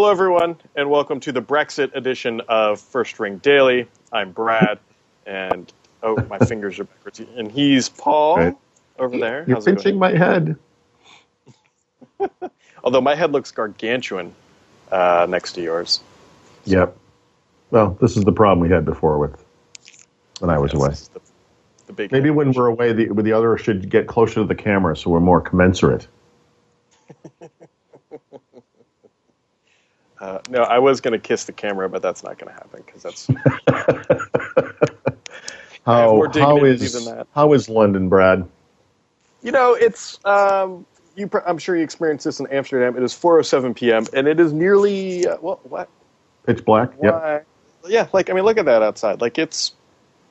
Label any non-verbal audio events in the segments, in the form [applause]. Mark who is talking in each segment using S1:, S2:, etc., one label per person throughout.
S1: Hello, everyone, and welcome to the Brexit edition of First Ring Daily. I'm Brad, and oh, my [laughs] fingers are backwards. And he's Paul
S2: Right.
S1: over there.
S2: You're
S1: How's
S2: pinching my head. [laughs]
S1: Although my head looks gargantuan uh, next to yours.
S2: Yep. Well, this is the problem we had before with when I was
S1: Yes,
S2: away.
S1: The, the big
S2: Maybe when we're away, the, the other should get closer to the camera so we're more commensurate. [laughs]
S1: Uh, no, I was going to kiss the camera, but that's not going to happen because that's [laughs]
S2: How,
S1: more dignity than that.
S2: How is London, Brad?
S1: you know it's. Um, you, pr- I'm sure you experienced this in Amsterdam. It is 4:07 p.m. and it is nearly uh, what? What?
S2: Pitch black. Yep.
S1: Why? Yeah, like I mean, look at that outside. Like it's.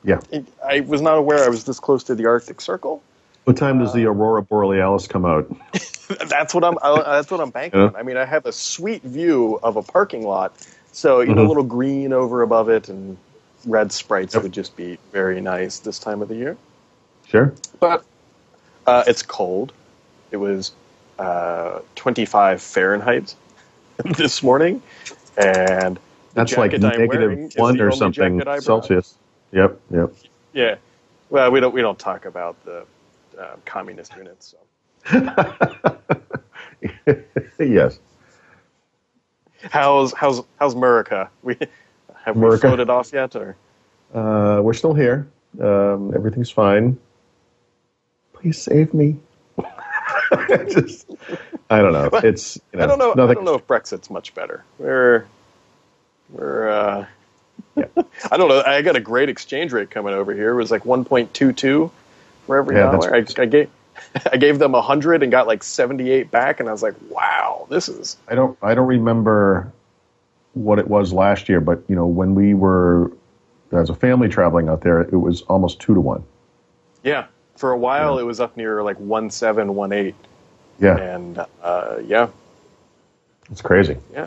S2: Yeah.
S1: It, I was not aware I was this close to the Arctic Circle.
S2: What time does the aurora borealis come out? [laughs] [laughs]
S1: That's what I'm. I, that's what I'm banking
S2: Yeah.
S1: on. I mean, I have a sweet view of a parking lot, so you know, a
S2: Mhm.
S1: little green over above it and red sprites
S2: Yep.
S1: would just be very nice this time of the year.
S2: Sure.
S1: But uh, it's cold. It was uh, 25 Fahrenheit [laughs] this morning, and
S2: That's like
S1: jacket I'm wearing
S2: negative one or something
S1: jacket I brought.
S2: Celsius. Yep. Yep.
S1: Yeah. Well, we don't we don't talk about the uh, communist units. So. [laughs]
S2: yes.
S1: How's how's how's Murica? We have we
S2: Murica.
S1: floated off yet, or
S2: Uh, we're still here. Um, everything's fine. Please save me. [laughs] Just, I don't know. It's you know,
S1: I don't know. I don't know if Brexit's much better. We're we're. Uh, yeah. [laughs] I don't know. I got a great exchange rate coming over here. It was like 1.22 for every
S2: Yeah,
S1: dollar. I, I gave [laughs] I gave them a 100 and got like 78 back, and I was like, wow, this is
S2: I don't. I don't remember what it was last year, but you know, when we were as a family traveling out there, it was almost two to one.
S1: yeah. For a while,
S2: Yeah.
S1: it was up near like 1.7, 1.8,
S2: Yeah,
S1: and uh, yeah,
S2: it's crazy.
S1: yeah,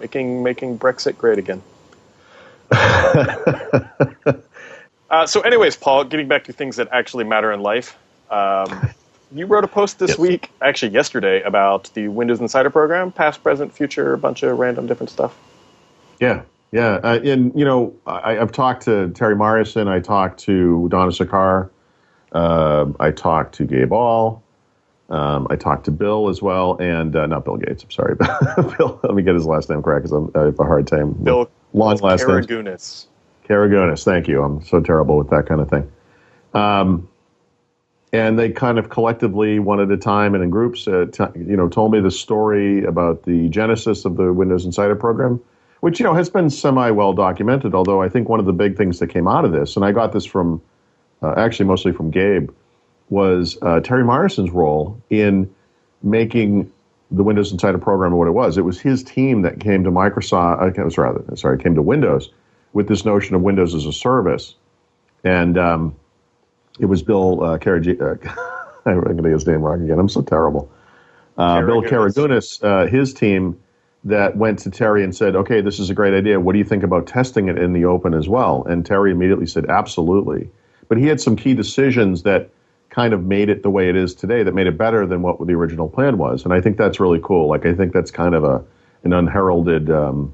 S1: making making Brexit great again. [laughs] Uh, so, anyways, Paul, getting back to things that actually matter in life, um, you wrote a post this
S2: Yes.
S1: week, actually yesterday, about the Windows Insider program, past, present, future, a bunch of random different stuff.
S2: Yeah, yeah, uh, and you know, I, I've talked to Terry Myerson. I talked to Dona Sarkar. Um, I talked to Gabe Aul. Um, I talked to Bill as well, and uh, not Bill Gates. I'm sorry, [laughs] Bill. Let me get his last name correct because I have a hard time.
S1: Bill
S2: long last name.
S1: Karagounis.
S2: Karagounis, thank you. I'm so terrible with that kind of thing. Um, and they kind of collectively, one at a time and in groups, uh, t- you know, told me the story about the genesis of the Windows Insider program, which you know has been semi well documented. Although I think one of the big things that came out of this, and I got this from uh, actually mostly from Gabe, was uh, Terry Myerson's role in making the Windows Insider program what it was. It was his team that came to Microsoft. Uh, rather, sorry, came to Windows with this notion of Windows as a service, and um, it was Bill uh, Karag- uh, I'm going to get his name wrong again. I'm so terrible. Uh, Bill. Karagounis, uh, his team that went to Terry and said, "Okay, this is a great idea. What do you think about testing it in the open as well?" And Terry immediately said, "Absolutely." But he had some key decisions that kind of made it the way it is today, that made it better than what the original plan was. And I think that's really cool. Like I think that's kind of a an unheralded um,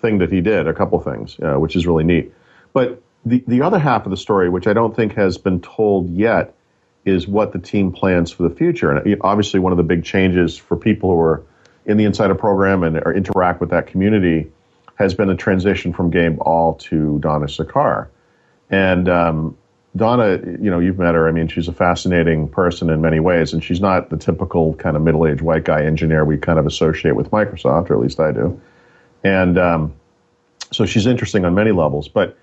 S2: thing that he did. A couple things, uh, which is really neat. But the the other half of the story, which I don't think has been told yet, is what the team plans for the future. And obviously, one of the big changes for people who are in the Insider program and interact with that community has been the transition from Gabe Aul to Dona Sarkar. And um, Dona, you know, you've met her. I mean, she's a fascinating person in many ways, and she's not the typical kind of middle-aged white guy engineer we kind of associate with Microsoft, or at least I do. And um, so she's interesting on many levels, but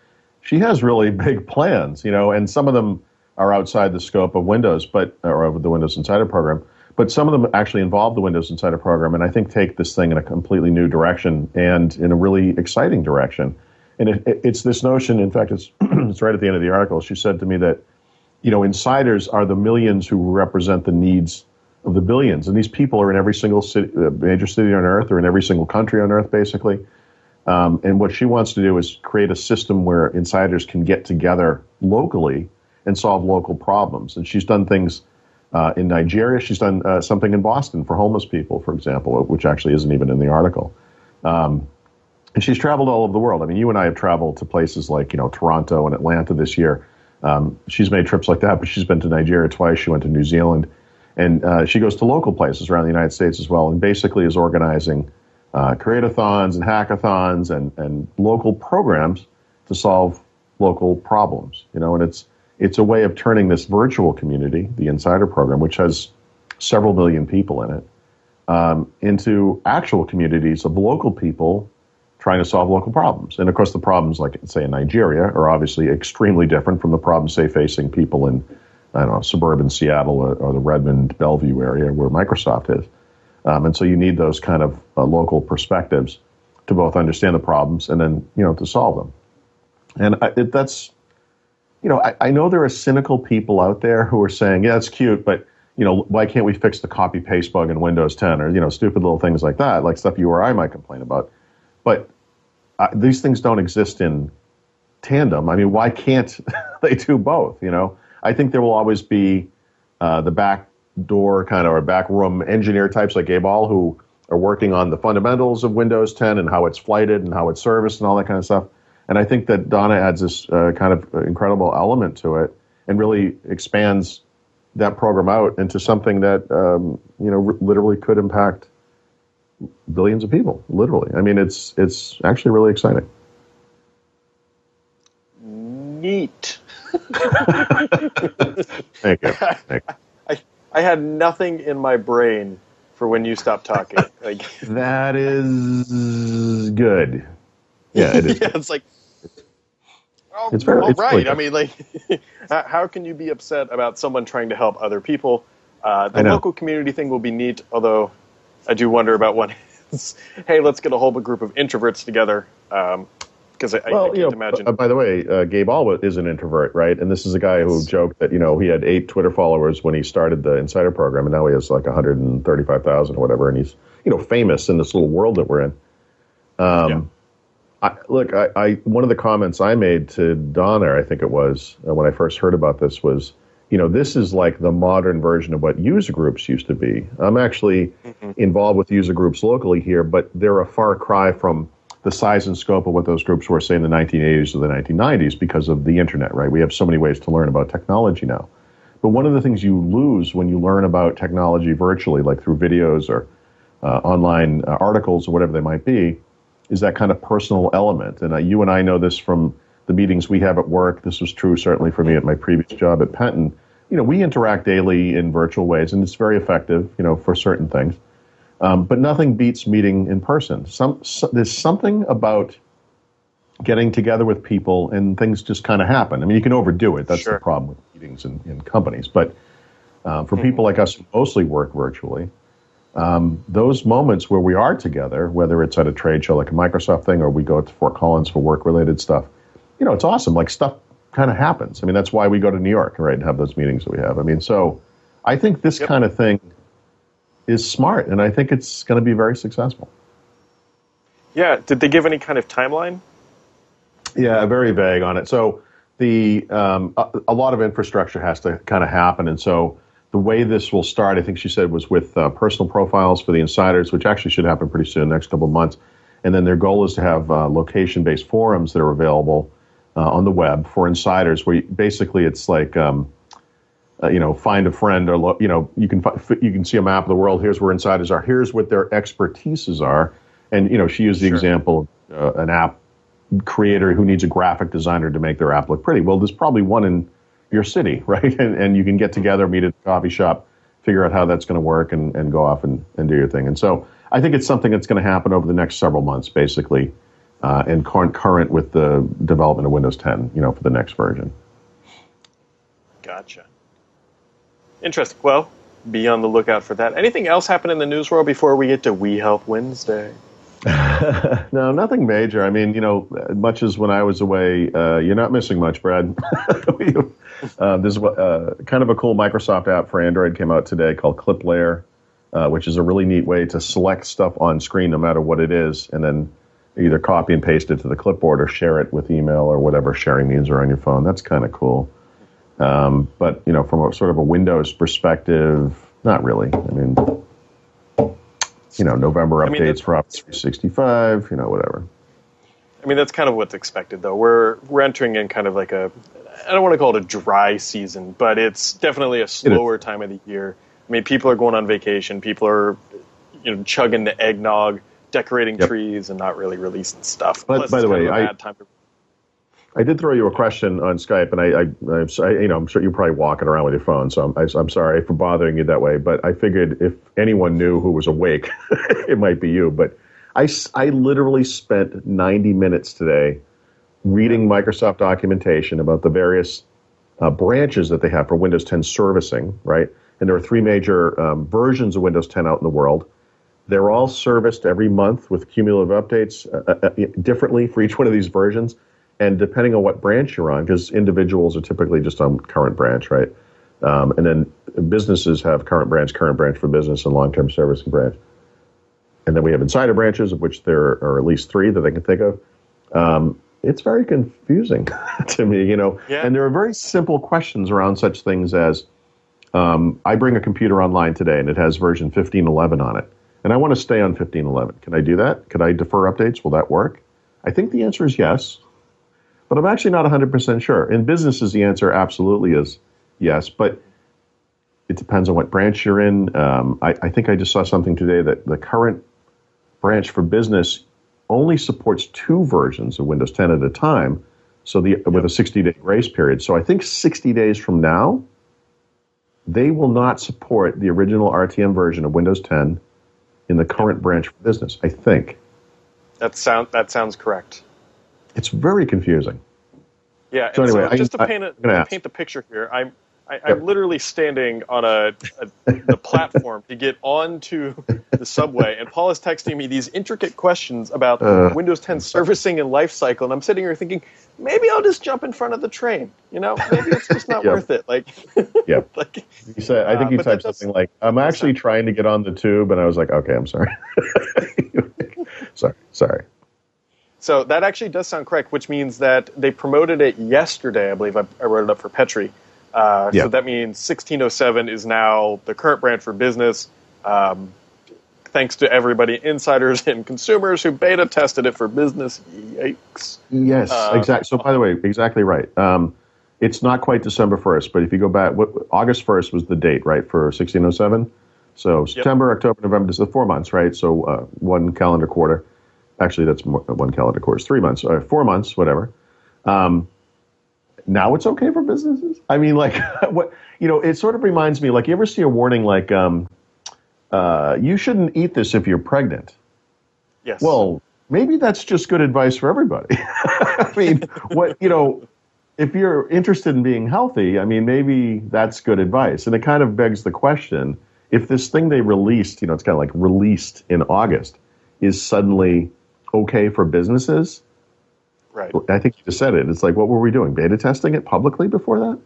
S2: she has really [laughs] big plans, you know, and some of them are outside the scope of Windows, but or of the Windows Insider program. But some of them actually involve the Windows Insider program, and I think take this thing in a completely new direction and in a really exciting direction. And it, it, it's this notion. In fact, it's [clears throat] it's right at the end of the article. She said to me that, you know, insiders are the millions who represent the needs of the billions, and these people are in every single city, uh, major city on Earth, or in every single country on Earth, basically. Um, and what she wants to do is create a system where insiders can get together locally and solve local problems. And she's done things uh, in Nigeria. She's done uh, something in Boston for homeless people, for example, which actually isn't even in the article. Um, and she's traveled all over the world. I mean, you and I have traveled to places like you know Toronto and Atlanta this year. Um, she's made trips like that, but she's been to Nigeria twice. She went to New Zealand, and uh, she goes to local places around the United States as well, and basically is organizing uh, create-a-thons and hackathons and and local programs to solve local problems. You know, and it's it's a way of turning this virtual community, the Insider Program, which has several million people in it, um, into actual communities of local people trying to solve local problems. And of course, the problems, like say in Nigeria, are obviously extremely different from the problems, say, facing people in I don't know suburban Seattle or, or the Redmond Bellevue area where Microsoft is. Um, and so you need those kind of uh, local perspectives to both understand the problems and then you know to solve them. And I, it, that's you know I, I know there are cynical people out there who are saying, yeah, it's cute, but you know, why can't we fix the copy paste bug in Windows 10 or, you know, stupid little things like that, like stuff you or I might complain about. But uh, these things don't exist in tandem. I mean, why can't [laughs] they do both? You know, I think there will always be uh, the back door kind of or back room engineer types like Gabe Aul who are working on the fundamentals of Windows 10 and how it's flighted and how it's serviced and all that kind of stuff. And I think that Dona adds this uh, kind of incredible element to it and really expands that program out into something that um, you know r- literally could impact billions of people. Literally, I mean, it's it's actually really exciting.
S1: Neat. [laughs]
S2: Thank you. [laughs] Thank you.
S1: I, had nothing in my brain for when you stopped talking. [laughs] Like
S2: that is good. Yeah, it [laughs] is.
S1: yeah, it's like. Oh,
S2: It's very-
S1: well,
S2: it's
S1: right. I mean, like, [laughs] how- can you be upset about someone trying to help other people? Uh, the local community thing will be neat, although I do wonder about one. hey, let's get a whole group of introverts together. Because I, I- I
S2: Well,
S1: can't
S2: you know,
S1: imagine.
S2: uh, by the way, uh, Gabe Aul is an introvert, right? And this is a guy who joked that you know he had eight Twitter followers when he started the Insider program, and now he has like 135,000 or whatever, and he's you know famous in this little world that we're in. Um,
S1: Yeah.
S2: I, look, I, I one of the comments I made to Dona, I think it was uh, when I first heard about this, was you know this is like the modern version of what user groups used to be. I'm actually involved with user groups locally here, but they're a far cry from the size and scope of what those groups were, say, in the 1980s or the 1990s, because of the internet. Right? We have so many ways to learn about technology now. But one of the things you lose when you learn about technology virtually, like through videos or uh, online uh, articles or whatever they might be, is that kind of personal element. And uh, you and I know this from the meetings we have at work. This was true certainly for me at my previous job at Penton. You know, we interact daily in virtual ways, and it's very effective. You know, for certain things. Um, but nothing beats meeting in person. Some so, there's something about getting together with people and things just kind of happen. I mean, you can overdo it. That's
S1: Sure.
S2: the problem with meetings in, in companies. But uh, for people like us who mostly work virtually, um, those moments where we are together, whether it's at a trade show like a Microsoft thing or we go to Fort Collins for work related stuff, you know, it's awesome. Like stuff kind of happens. I mean, that's why we go to New York, right, and have those meetings that we have. I mean, so I think this
S1: Yep.
S2: kind of thing is smart, and I think it's going to be very successful.
S1: yeah. Did they give any kind of timeline?
S2: Yeah, very vague on it. So the um, a, a lot of infrastructure has to kind of happen, and so the way this will start, I think she said, was with uh, personal profiles for the insiders, which actually should happen pretty soon, next couple of months. And then their goal is to have uh, location-based forums that are available uh, on the web for insiders, where you, basically it's like. Um, uh, you know, find a friend, or lo- you know, you can fi- you can see a map of the world. Here's where insiders are. Here's what their expertises are. And you know, she used the
S1: Sure.
S2: example of uh, an app creator who needs a graphic designer to make their app look pretty. Well, there's probably one in your city, [laughs] right? And, and you can get together, meet at a coffee shop, figure out how that's going to work, and, and go off and, and do your thing. And so I think it's something that's going to happen over the next several months, basically, uh, and concurrent with the development of Windows 10, you know, for the next version.
S1: Gotcha. Interesting. Well, be on the lookout for that. Anything else happen in the news world before we get to We Help Wednesday? [laughs]
S2: no, nothing major. I mean, you know, much as when I was away, uh, you're not missing much, Brad. [laughs] Uh, there's uh, kind of a cool Microsoft app for Android came out today called Clip Layer, uh, which is a really neat way to select stuff on screen, no matter what it is, and then either copy and paste it to the clipboard or share it with email or whatever sharing means are on your phone. That's kind of cool. Um, but you know, from a sort of a Windows perspective, not really. I mean, you know, November
S1: I mean,
S2: updates for Office 365, you know, whatever.
S1: I mean, that's kind of what's expected, though. We're we're entering in kind of like a I don't want to call it a dry season, but it's definitely a slower time of the year. I mean, people are going on vacation. People are you know chugging the eggnog, decorating
S2: Yep.
S1: trees, and not really releasing stuff.
S2: But- by the way, I-
S1: bad time to
S2: I did throw you a question on Skype, and I, I, I'm you know, I'm sure you're probably walking around with your phone, so I'm, I, I'm sorry for bothering you that way. But I figured if anyone knew who was awake, [laughs] it might be you. But I, I literally spent 90 minutes today reading Microsoft documentation about the various uh, branches that they have for Windows 10 servicing, right? And there are three major um, versions of Windows 10 out in the world. They're all serviced every month with cumulative updates uh, uh, uh, differently for each one of these versions. And depending on what branch you're on, because individuals are typically just on current branch, right? Um, and then businesses have current branch, current branch for business, and long term servicing branch. And then we have insider branches, of which there are at least three that I can think of. Um, it's very confusing [laughs] to me, you know.
S1: Yeah.
S2: And there are very simple questions around such things as um, I bring a computer online today and it has version 1511 on it. And I want to stay on 1511. Can I do that? Could I defer updates? Will that work? I think the answer is yes, but I'm actually not 100% sure. In businesses, the answer absolutely is yes, but it depends on what branch you're in. Um, I, I think I just saw something today that the current branch for business only supports two versions of Windows 10 at a time, so the with a 60 day grace period. So I think 60 days from now, they will not support the original RTM version of Windows 10 in the current branch for business. I think
S1: that sound that sounds correct.
S2: It's very confusing.
S1: Yeah.
S2: So anyway, I-
S1: just to
S2: I-
S1: paint, a,
S2: I'm gonna
S1: to
S2: ask.
S1: paint the picture here, I'm I,
S2: Yep.
S1: I'm literally standing on a, a the [laughs] platform to get onto the subway, and Paul is texting me these intricate questions about
S2: Uh.
S1: Windows 10 servicing and life cycle, and I'm sitting here thinking, maybe I'll just jump in front of the train. You know, maybe it's just not [laughs]
S2: Yep.
S1: worth it. Like,
S2: Yeah. [laughs]
S1: like
S2: You said, I think
S1: Uh,
S2: you
S1: but
S2: typed something like, "I'm actually trying to get on the tube," and I was like, "Okay, I'm sorry." sorry, sorry.
S1: So that actually does sound correct, which means that they promoted it yesterday. I believe I, I wrote it up for Petri. Uh,
S2: Yeah.
S1: So that means 1607 is now the current branch for business. Um, thanks to everybody, insiders and consumers who beta tested it for business. Yikes!
S2: Yes,
S1: Uh,
S2: exactly. So, by the way, exactly right. Um, it's not quite December first, but if you go back, what, August first was the date, right, for 1607. So September, October, November, this is the four months, right? So uh, one calendar quarter. Actually, that's more, one calendar course, three months, uh, four months, whatever. Um, now it's okay for businesses. I mean, like [laughs] what you know, it sort of reminds me. Like, you ever see a warning like, um, uh, "You shouldn't eat this if you're pregnant."
S1: Yes.
S2: Well, maybe that's just good advice for everybody. [laughs] I mean, what you know, if you're interested in being healthy, I mean, maybe that's good advice. And it kind of begs the question: if this thing they released, you know, it's kind of like released in August, is suddenly okay for businesses.
S1: right.
S2: I think you just said it. It's like, what were we doing? Beta testing it publicly before that?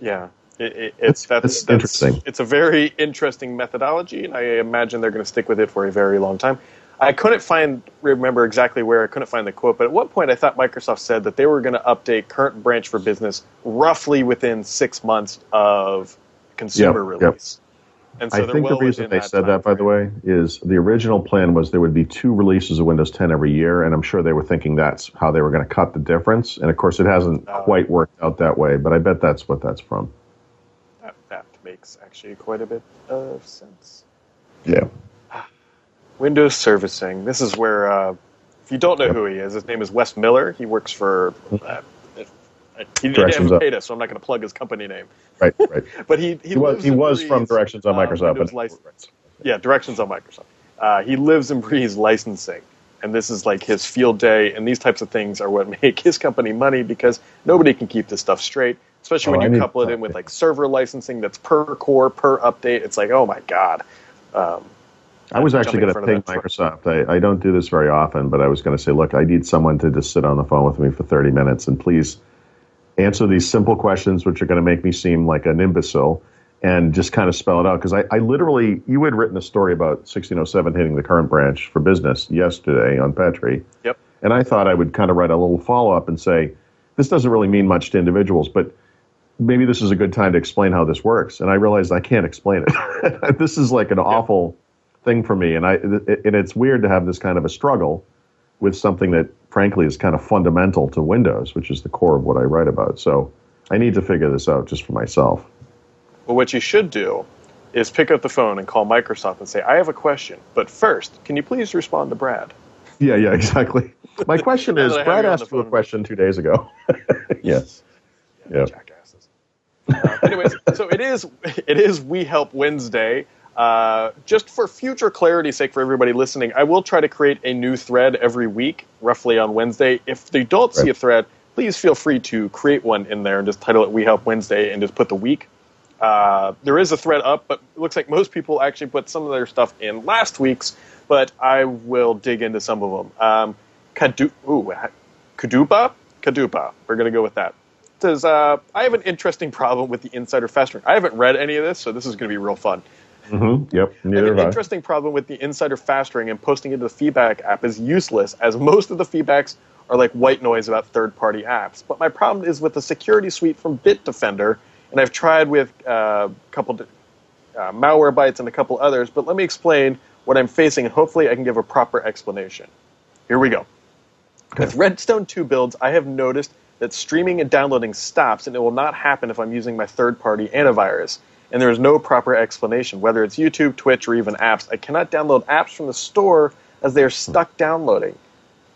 S1: Yeah. It, it, it's that's,
S2: that's
S1: that's
S2: interesting.
S1: It's a very interesting methodology, and I imagine they're going to stick with it for a very long time. I couldn't find remember exactly where I couldn't find the quote, but at one point I thought Microsoft said that they were going to update current branch for business roughly within six months of consumer
S2: Yep, yep.
S1: And so
S2: I think
S1: well
S2: the reason they said that, by the way, is the original plan was there would be two releases of Windows 10 every year, and I'm sure they were thinking that's how they were going to cut the difference. And of course, it hasn't
S1: Oh.
S2: quite worked out that way, but I bet that's what that's from.
S1: That, that makes actually quite a bit of sense.
S2: Yeah. [sighs]
S1: Windows servicing. This is where, uh, if you don't know
S2: Yep.
S1: who he is, his name is Wes Miller. He works for. Uh, he
S2: Directions Up.
S1: paid us, so I'm not going to plug his company name.
S2: Right, right. [laughs]
S1: But he he,
S2: He was he was from Directions on
S1: uh,
S2: Microsoft, but
S1: lic- yeah, Directions on Microsoft. Uh, he lives and breathes licensing, and this is like his field day. And these types of things are what [laughs] make his company money because nobody can keep this stuff straight. Especially
S2: Oh,
S1: when
S2: I
S1: you
S2: need
S1: couple it in with like server licensing that's per core per update. It's like, oh my god. Um,
S2: I was actually going to ping Microsoft. I, I don't do this very often, but I was going to say, look, I need someone to just sit on the phone with me for 30 minutes and please answer these simple questions, which are going to make me seem like an imbecile, and just kind of spell it out. Because I, I literally, you had written a story about 1607 hitting the current branch for business yesterday on Petri.
S1: Yep.
S2: And I thought I would kind of write a little follow up and say, this doesn't really mean much to individuals, but maybe this is a good time to explain how this works. And I realized I can't explain it. [laughs] this is like an awful thing for me, and I and it's weird to have this kind of a struggle with something that frankly is kind of fundamental to Windows, which is the core of what I write about. So I need to figure this out just for myself.
S1: Well, what you should do is pick up the phone and call Microsoft and say, "I have a question, but first, can you please respond to Brad?"
S2: Yeah, yeah, [laughs] exactly. My question is, Brad asked you a question two days ago. [laughs] yes.
S1: Yeah. Jackasses. Uh, anyways, so it is [laughs] it is We Help Wednesday. Uh, just for future clarity's sake for everybody listening, I will try to create a new thread every week, roughly on Wednesday. If they don't right. see a thread, please feel free to create one in there and just title it We Help Wednesday and just put the week. Uh, there is a thread up, but it looks like most people actually put some of their stuff in last week's, but I will dig into some of them. Um, Kadu- ooh, Kadupa? Kadupa. We're going to go with that. It says, uh, I have an interesting problem with the insider fast ring. I haven't read any of this, so this is going to be real fun.
S2: Mm-hmm. Yep.
S1: Neither an interesting problem with the insider fast ring and posting into the feedback app is useless, as most of the feedbacks are like white noise about third-party apps. But my problem is with the security suite from Bitdefender, and I've tried with uh, a couple uh, Malwarebytes and a couple others. But let me explain what I'm facing, and hopefully I can give a proper explanation. Here we go. Okay. With Redstone 2 builds, I have noticed that streaming and downloading stops, and it will not happen if I'm using my third-party antivirus and there is no proper explanation. Whether it's YouTube, Twitch, or even apps, I cannot download apps from the store as they are stuck downloading.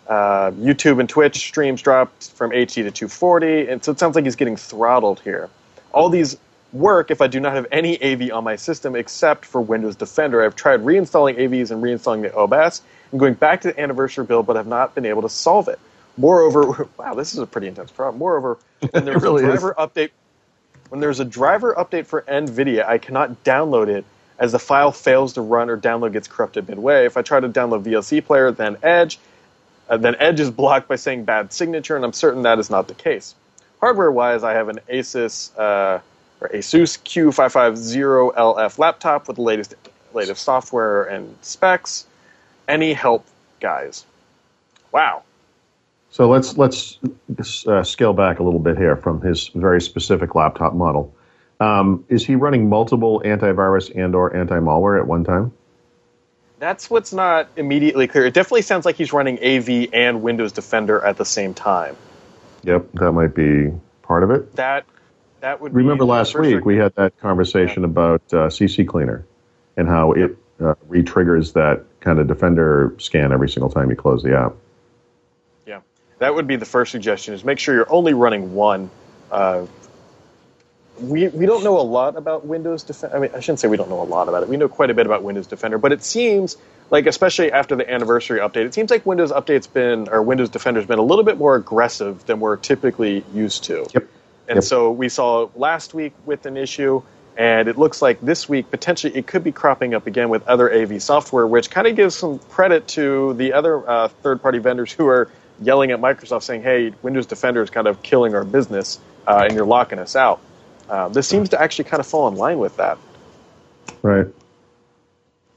S1: Uh, YouTube and Twitch streams dropped from HD to 240, and so it sounds like he's getting throttled here. All these work if I do not have any AV on my system except for Windows Defender. I've tried reinstalling AVs and reinstalling the OBS and going back to the anniversary build, but have not been able to solve it. Moreover, [laughs] wow, this is a pretty intense problem. Moreover, [laughs] when there's really a driver is. update when there's a driver update for NVIDIA, I cannot download it as the file fails to run or download gets corrupted midway. If I try to download VLC Player, then Edge, uh, then Edge is blocked by saying bad signature, and I'm certain that is not the case. Hardware-wise, I have an Asus uh, or Asus Q550LF laptop with the latest latest software and specs. Any help, guys? Wow.
S2: So let's let's uh, scale back a little bit here from his very specific laptop model. Um, is he running multiple antivirus and or anti-malware at one time?
S1: That's what's not immediately clear. It definitely sounds like he's running AV and Windows Defender at the same time.
S2: Yep, that might be part of it.
S1: That that would
S2: remember last week we had that conversation yeah. about uh, CCleaner and how it uh, re-triggers that kind of Defender scan every single time you close the app
S1: that would be the first suggestion: is make sure you're only running one. Uh, we we don't know a lot about Windows Defender. I mean, I shouldn't say we don't know a lot about it. We know quite a bit about Windows Defender, but it seems like, especially after the anniversary update, it seems like Windows Update's been or Windows Defender's been a little bit more aggressive than we're typically used to.
S2: Yep.
S1: And
S2: yep.
S1: so we saw last week with an issue, and it looks like this week potentially it could be cropping up again with other AV software, which kind of gives some credit to the other uh, third-party vendors who are yelling at Microsoft saying, "Hey, Windows Defender is kind of killing our business, uh, and you're locking us out." Uh, this seems to actually kind of fall in line with that.
S2: Right.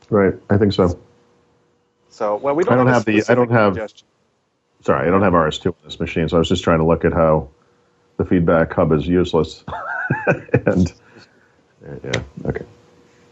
S2: Right. I think so.
S1: So, well, we don't.
S2: I don't
S1: have,
S2: have the. I don't have. Suggestion. Sorry, I don't have RS2 on this machine, so I was just trying to look at how the feedback hub is useless. [laughs] and yeah, okay.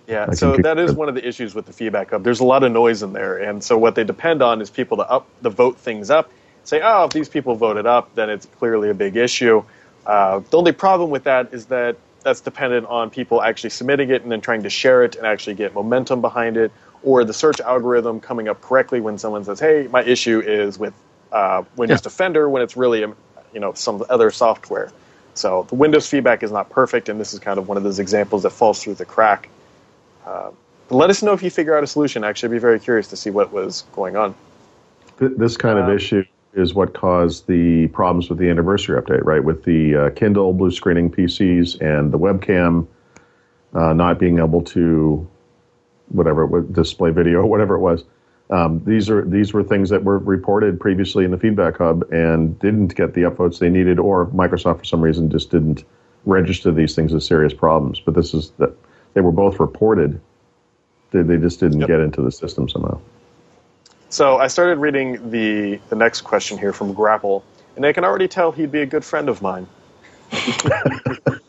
S1: Yeah, so that is one of the issues with the feedback hub. There's a lot of noise in there, and so what they depend on is people to up the vote things up say, oh, if these people voted up, then it's clearly a big issue. Uh, the only problem with that is that that's dependent on people actually submitting it and then trying to share it and actually get momentum behind it, or the search algorithm coming up correctly when someone says, "Hey, my issue is with uh, Windows yeah. Defender," when it's really um, you know some other software. So the Windows feedback is not perfect, and this is kind of one of those examples that falls through the crack. Uh, let us know if you figure out a solution. Actually, I'd be very curious to see what was going on.
S2: This kind of uh, issue is what caused the problems with the anniversary update, right? With the uh, Kindle blue screening PCs and the webcam uh, not being able to whatever it was display video or [laughs] whatever it was. Um, these are these were things that were reported previously in the feedback hub and didn't get the upvotes they needed, or Microsoft for some reason just didn't register these things as serious problems. But this is that they were both reported. They, they just didn't yep. get into the system somehow.
S1: So I started reading the, the next question here from Grapple, and I can already tell he'd be a good friend of mine. [laughs] here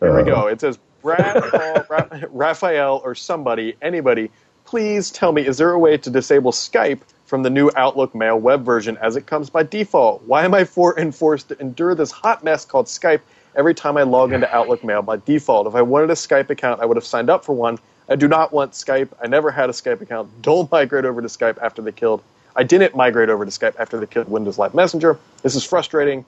S1: we go. It says, Brad, Paul, Ra- [laughs] Raphael, or somebody, anybody, please tell me, is there a way to disable Skype from the new Outlook Mail web version as it comes by default? Why am I for enforced to endure this hot mess called Skype every time I log into Outlook Mail by default? If I wanted a Skype account, I would have signed up for one. I do not want Skype. I never had a Skype account. Don't migrate over to Skype after they killed. I didn't migrate over to Skype after they killed Windows Live Messenger. This is frustrating.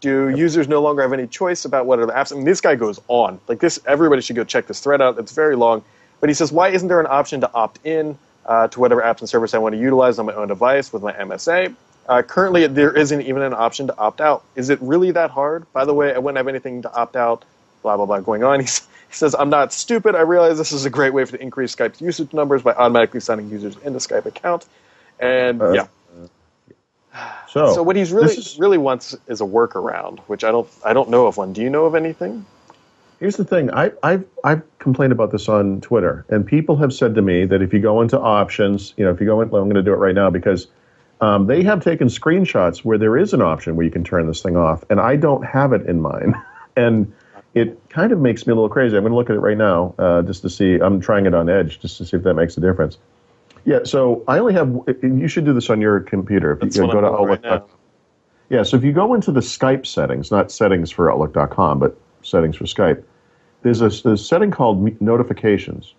S1: Do users no longer have any choice about what are the apps? I mean, this guy goes on like this. Everybody should go check this thread out. It's very long, but he says, why isn't there an option to opt in uh, to whatever apps and service I want to utilize on my own device with my MSA? Uh, currently, there isn't even an option to opt out. Is it really that hard? By the way, I wouldn't have anything to opt out. Blah blah blah going on. [laughs] He's, he says, I'm not stupid. I realize this is a great way to increase Skype's usage numbers by automatically signing users into Skype account. And uh, yeah. So, so what he's really is, really wants is a workaround, which I don't I don't know of one. Do you know of anything?
S2: Here's the thing. I, I've I've complained about this on Twitter, and people have said to me that if you go into options, you know, if you go in, I'm going to do it right now because um, they have taken screenshots where there is an option where you can turn this thing off, and I don't have it in mine, [laughs] and it kind of makes me a little crazy. I'm going to look at it right now uh, just to see. I'm trying it on Edge just to see if that makes a difference. Yeah, so I only have. You should do this on your computer.
S1: If you go to Outlook. Right
S2: yeah, so if you go into the Skype settings, not settings for Outlook.com, but settings for Skype, there's a, there's a setting called notifications,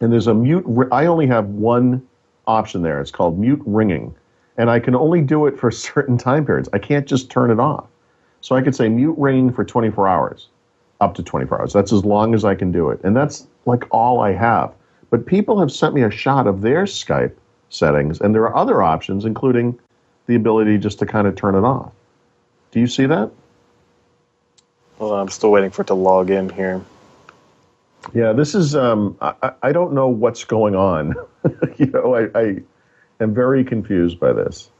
S2: and there's a mute. I only have one option there. It's called mute ringing, and I can only do it for [laughs] certain time periods. I can't just turn it off. So I could say mute ringing for 24 hours, up to 24 hours. That's as long as I can do it, and that's like all I have. But people have sent me a shot of their Skype settings, and there are other options, including the ability just to kind of turn it off. Do you see that?
S1: Well, I'm still waiting for it to log in here.
S2: Yeah, this is. Um, I, I don't know what's going on. [laughs] you know, I, I am very confused by this.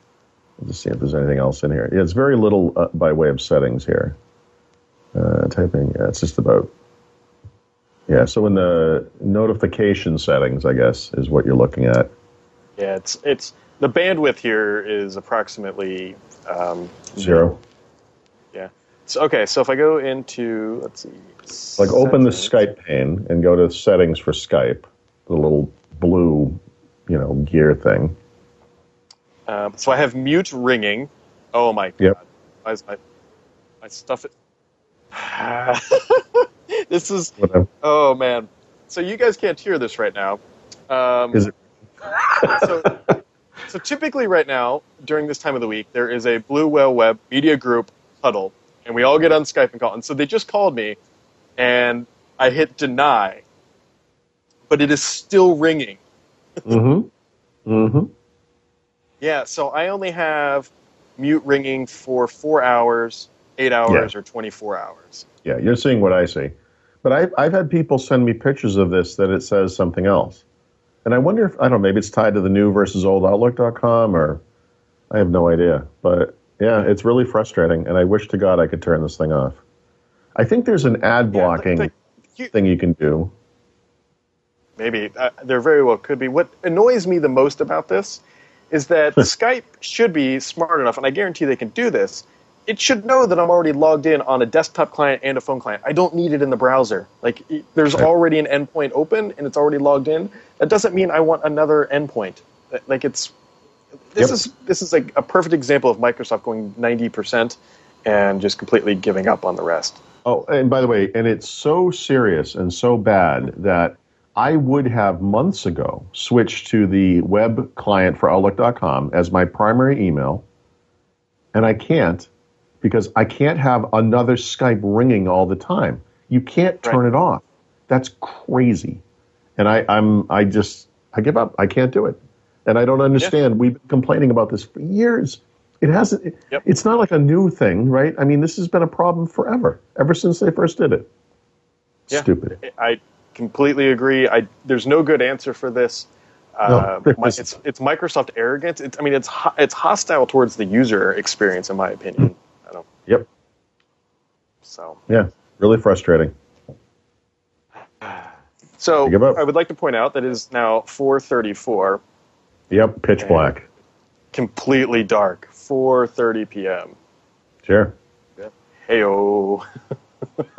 S2: Let's see if there's anything else in here. Yeah, it's very little uh, by way of settings here. Uh, typing. Yeah, it's just about yeah, so in the notification settings, I guess, is what you're looking at.
S1: Yeah, it's it's the bandwidth here is approximately um,
S2: zero.
S1: Yeah. So, okay, so if I go into let's see,
S2: like settings. open the Skype pane and go to settings for Skype, the little blue, you know, gear thing.
S1: Um, so I have mute ringing. Oh my god!
S2: Yep.
S1: My, my, my stuff. [laughs] this is
S2: Whatever.
S1: oh man. So you guys can't hear this right now. Um,
S2: is it?
S1: so, so typically right now during this time of the week there is a Blue Whale Web media group huddle, and we all get on Skype and call. And so they just called me, and I hit deny, but it is still ringing.
S2: mm-hmm. Mm-hmm.
S1: Yeah. So I only have mute ringing for four hours, eight hours, yeah. or twenty-four hours.
S2: Yeah, you're seeing what I see. But I've, I've had people send me pictures of this that it says something else. And I wonder if, I don't know, maybe it's tied to the new versus old Outlook.com or I have no idea. But yeah, it's really frustrating. And I wish to God I could turn this thing off. I think there's an ad blocking yeah, the, the, thing you can do.
S1: Maybe. Uh, there very well could be. What annoys me the most about this is that [laughs] Skype should be smart enough, and I guarantee they can do this, it should know that I'm already logged in on a desktop client and a phone client. I don't need it in the browser. Like there's already an endpoint open and it's already logged in. That doesn't mean I want another endpoint. Like it's this yep. is this is like a perfect example of Microsoft going 90% and just completely giving up on the rest.
S2: Oh, and by the way, and it's so serious and so bad that I would have months ago switched to the web client for Outlook.com as my primary email, and I can't because I can't have another Skype ringing all the time. You can't turn right. it off. That's crazy. And I, I'm I just I give up. I can't do it. And I don't understand. Yeah. We've been complaining about this for years. It hasn't. Yep. It's not like a new thing, right? I mean, this has been a problem forever, ever since they first did it.
S1: Yeah.
S2: Stupid.
S1: I completely agree. I there's no good answer for this. Uh, no, [laughs] it's it's Microsoft arrogance. It's I mean it's it's hostile towards the user experience, in my opinion.
S2: Yep.
S1: So.
S2: Yeah, really frustrating. [sighs]
S1: So I would like to point out that it is now 4:34.
S2: Yep, pitch black.
S1: Completely dark. 4:30 p.m.
S2: Sure.
S1: Yep. Heyo.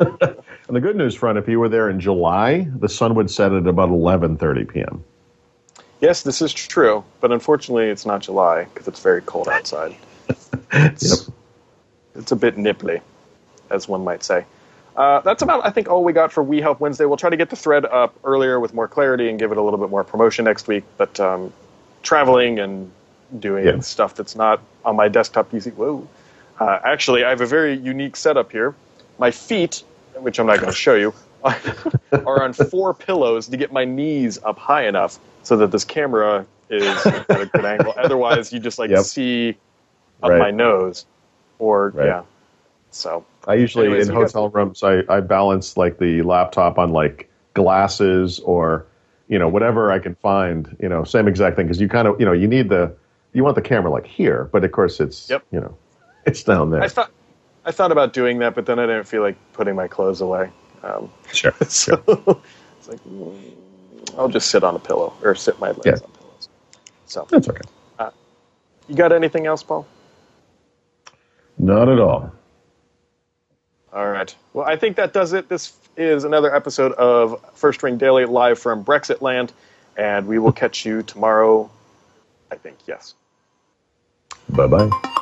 S1: [laughs]
S2: On the good news front, if you were there in July, the sun would set at about 11:30 p.m.
S1: Yes, this is true, but unfortunately, it's not July because it's very cold outside. [laughs]
S2: Yep.
S1: It's a bit nipply, as one might say. Uh, that's about, I think, all we got for We Help Wednesday. We'll try to get the thread up earlier with more clarity and give it a little bit more promotion next week. But um, traveling and doing
S2: Yeah.
S1: stuff that's not on my desktop PC. Whoa. Uh, actually, I have a very unique setup here. My feet, which I'm not going to show you, [laughs] are on four pillows to get my knees up high enough so that this camera is at a good angle. [laughs] Otherwise, you just like
S2: Yep.
S1: see up
S2: Right.
S1: my nose, or
S2: Right.
S1: yeah. So
S2: I usually
S1: Anyways,
S2: in
S1: got-
S2: hotel rooms I, I balance like the laptop on like glasses or you know whatever I can find. You know, same exact thing because you kind of you know you need the you want the camera like here, but of course it's
S1: Yep.
S2: you know it's down there.
S1: I thought I thought about doing that, but then I didn't feel like putting my clothes away. Um,
S2: sure. [laughs]
S1: so it's like mm, I'll just sit on a pillow or sit my legs
S2: Yeah.
S1: on pillows. So
S2: That's okay.
S1: you got anything else, Paul?
S2: Not at all.
S1: All right. Well, I think that does it. This is another episode of First Ring Daily live from Brexit land, and we will catch you tomorrow. I think yes.
S2: Bye bye.